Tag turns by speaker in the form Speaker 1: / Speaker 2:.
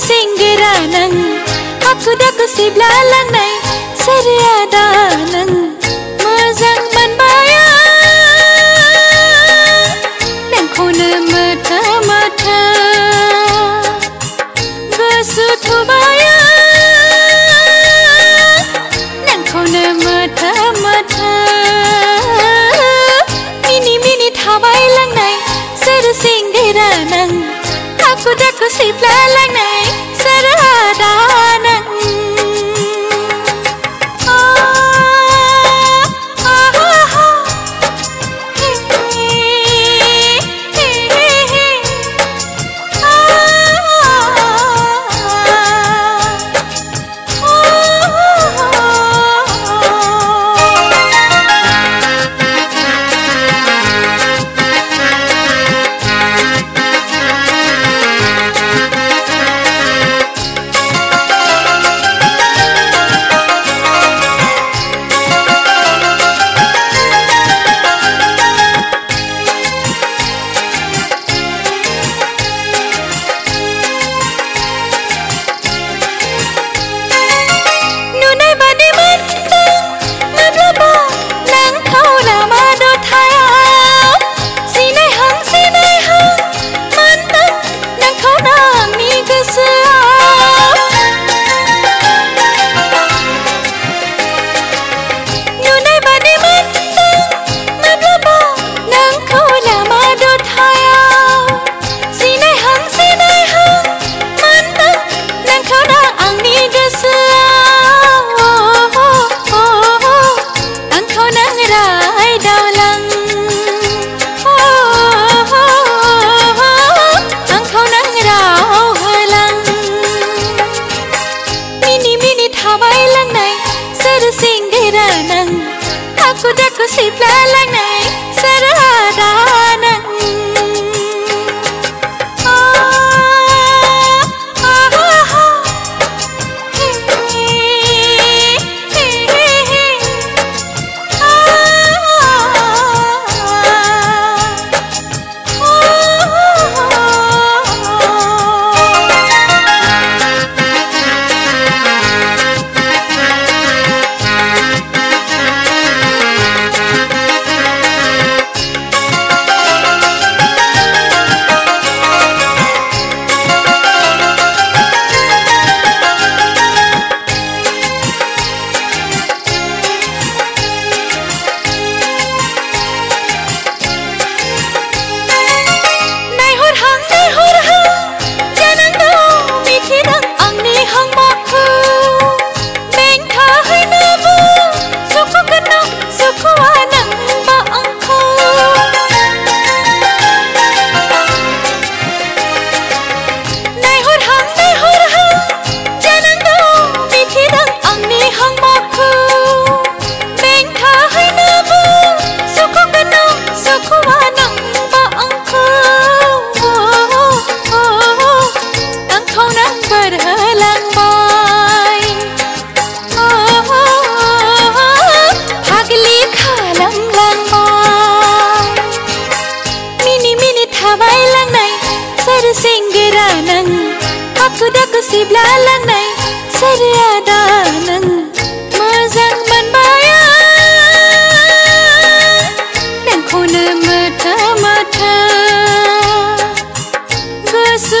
Speaker 1: singgiranang aku dah kusi belalang nai seriadanang sudah ku sip leleng neng hawaii la nai sar singira nang thaku thaku sitla la nai sar hara